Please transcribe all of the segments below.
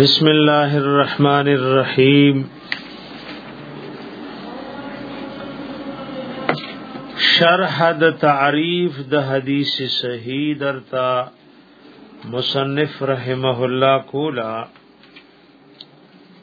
بسم الله الرحمن الرحیم شرح د تعریف د حدیث صحیح درتا مصنف رحمه الله کولا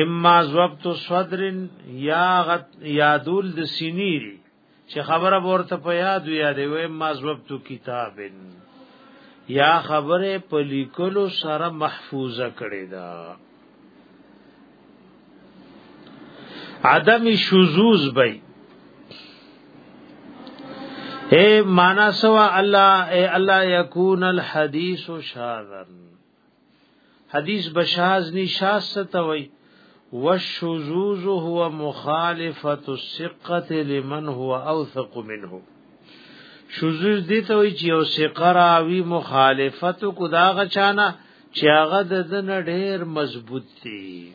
اما زوبت صدر یا غت یادول د سینیر چې خبره ورته په یاد ویا دی وې ما زوبت کتابن یا خبره په لیکلو سره محفوظه کړی دا عدم شذوز بی اے مانا سوا اللہ اے اللہ یکون الحدیث شاذن حدیث بشاز نی شاز ستوي والشذوذ هو مخالفه الثقه لمن هو اوثق منه شذوذ دي ته وي چې یو ثقه راوي مخالفت کو دا غچانا چې هغه د دن ډېر مضبوط دي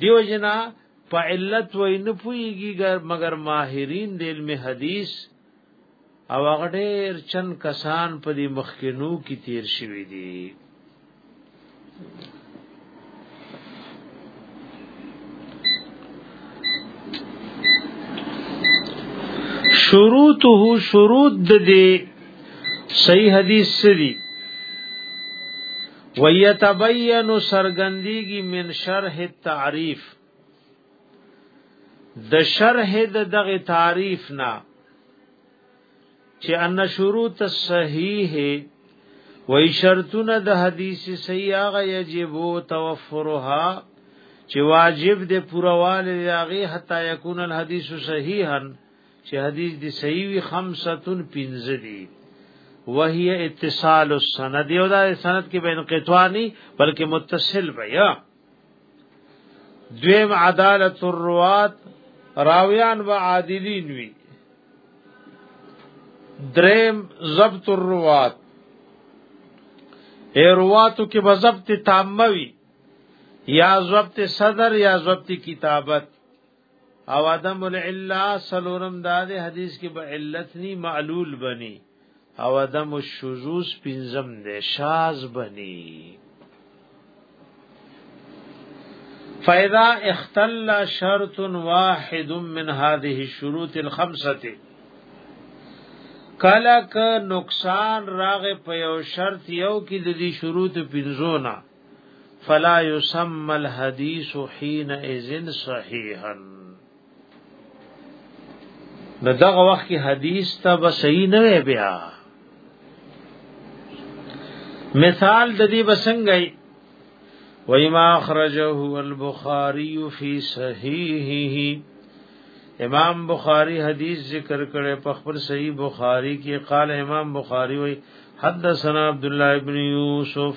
دیو جنا په علت وای نه پویږي مگر ماهرین د علم حدیث او هغه ډیر چن کسان په دې مخکینو کې تیر شوی دي شروطه شروط د دې صحیح حدیث سری ويتبين سرګنديږي من شرح التعريف د شرح د دغه تعریف نه چې ان شروط صحیح وای شرطونه د حدیث صحیح هغه یجب توفرها چې واجب د پرواله یاغي حتا یکون الحدیث صحیحا چې حدیث دی صحیح وی خمسطن پنځه دی وهي اتصال السند یو دا سند کې به انقطاع نه بلکې متصل بیا دویم عدالت الروات راویان و عادلین وی دریم ضبط الروات اے رواتو کې به ضبط تاموي یا ضبط صدر یا ضبط کتابت او عدم العلا سلورم دا دی حدیث کې به علت ني معلول بني او عدم الشذوذ پنځم دی شاذ بني فاذا اختل شرط واحد من هذه الشروط الخمسه کله ک نقصان راغ په یو شرط یو کې د دې شروط پنځونه فلا يسمى الحديث حين اذن صحيحا نو دغه وخت کې حدیث ته به صحیح نه وي بیا مثال د دې بسنګي وایما اخرجه البخاری فی صحیحه امام بخاری حدیث ذکر کړي په خپل صحیح بخاری کې قال امام بخاری وای حدثنا عبد الله ابن یوسف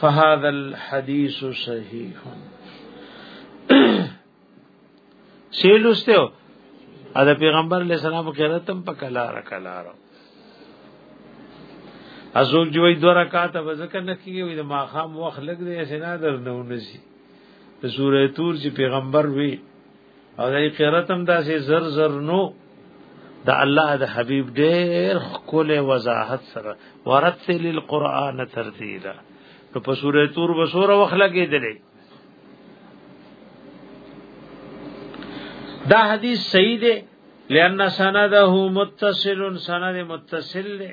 فهذا الحديث صحيح سیلوستو ا د پیغمبر علی السلام قراتم په کلار کلار ازوک جوړي دوه رکعات به ذکر نه کیږي وي د ماخام وخت لګ دی سینا درنه ونسی د سورې تور چې پیغمبر وی او د قرات هم داسې زر زر نو د الله د حبيب ډېر خپل وضاحت سره ورتل القرآن ترتیلا نو په سورې تور وسوره وخلا کېدلې دا حدیث صحیح دی لأن سنده متصل سند متصل دی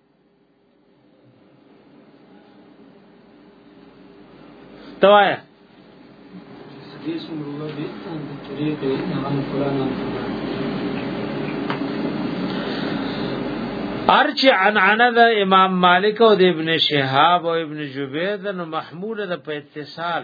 توایا ارچ عن عن د امام مالک او د ابن شهاب او ابن جبیر د محمول د په اتصال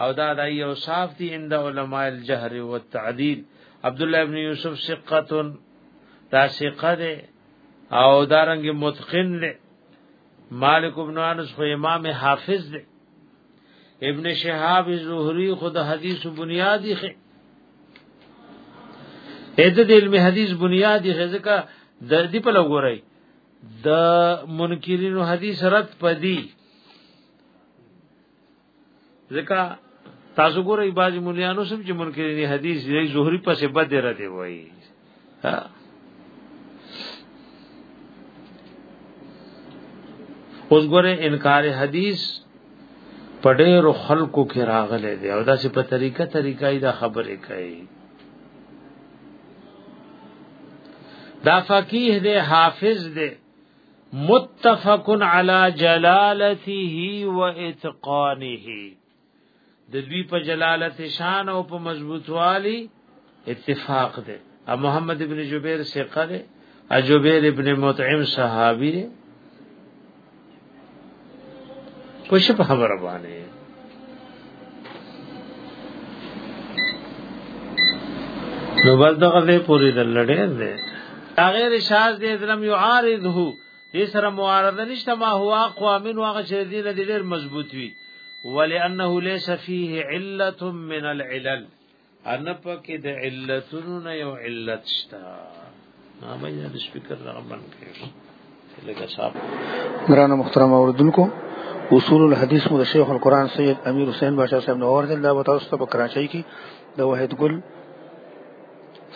او دا د یو صاف دي عند علماء الجهر والتعديل عبد الله ابن يوسف ثقه دا ثقه ده او دارنګ متقن ده مالک ابن انس خو امام حافظ ده ابن شهاب زهري خود حدیث بنیادی خه اته د علم حدیث بنیادی خه ځکه د دې په لګورای د منکرینو حدیث رد پدی ځکه تاسو ګورئ بعضی مليانو سم چې منکرین حدیث یې زهري پسې بد را دی وایي اوس ګوره انکار حدیث په ډېرو خلکو کې راغلي دی او دا چې په طریقه طریقه یې دا خبرې کوي دا فقيه دی حافظ دی متفق علی جلالته و اتقانه د دوی په جلالت شان او په مضبوطوالي اتفاق ده ا محمد ابن جبیر ثقه ده ا جبیر ابن مطعم صحابي ده خوش په خبره باندې نو بس دغه دې پوری د لړې دې غیر شاز دې اسلام یعارضه دې سره معارضه نشته ما هو اقوا من واغه چې دې نه ډېر مضبوط وي ولانه ليس فيه عله من العلل ان پکې د علتونو نه یو علت شته ما به د سپیکر نه بند کړم لکه صاحب ګران محترم اوردونکو اصول الحديث مو د شیخ القرآن سید امیر حسین بادشاہ صاحب نو ورته دا وتا اوس په کراچۍ کې د وحید ګل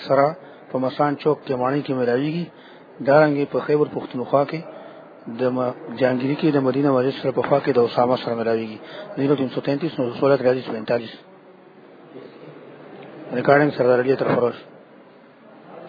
سره په مسان چوک کې مانی کې ملاویږي دا رنګه په خیبر پښتونخوا کې د جانګيري کې د مدینه مسجد سره په خوا کې د اسامه سره ملاويږي 0333 916 43 ریکارډینګ سردار علي تر فروش